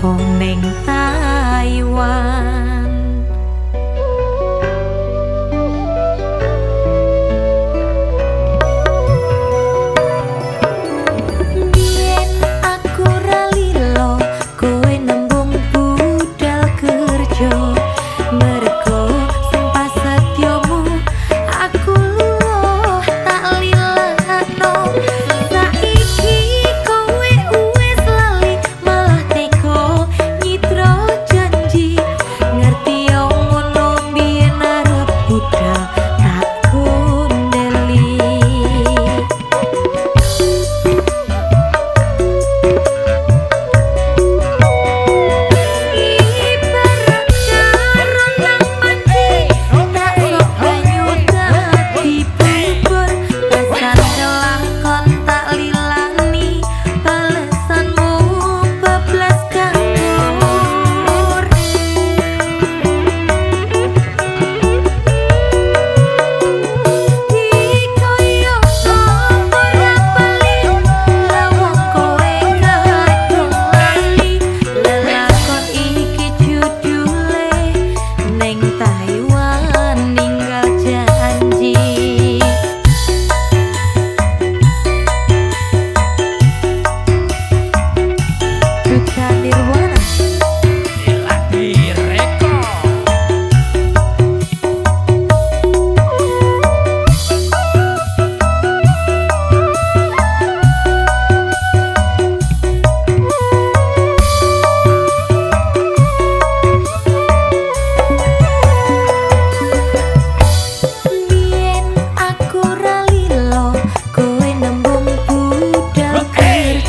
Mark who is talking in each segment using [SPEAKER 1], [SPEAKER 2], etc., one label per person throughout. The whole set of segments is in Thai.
[SPEAKER 1] พองเม่งตายวา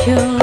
[SPEAKER 1] your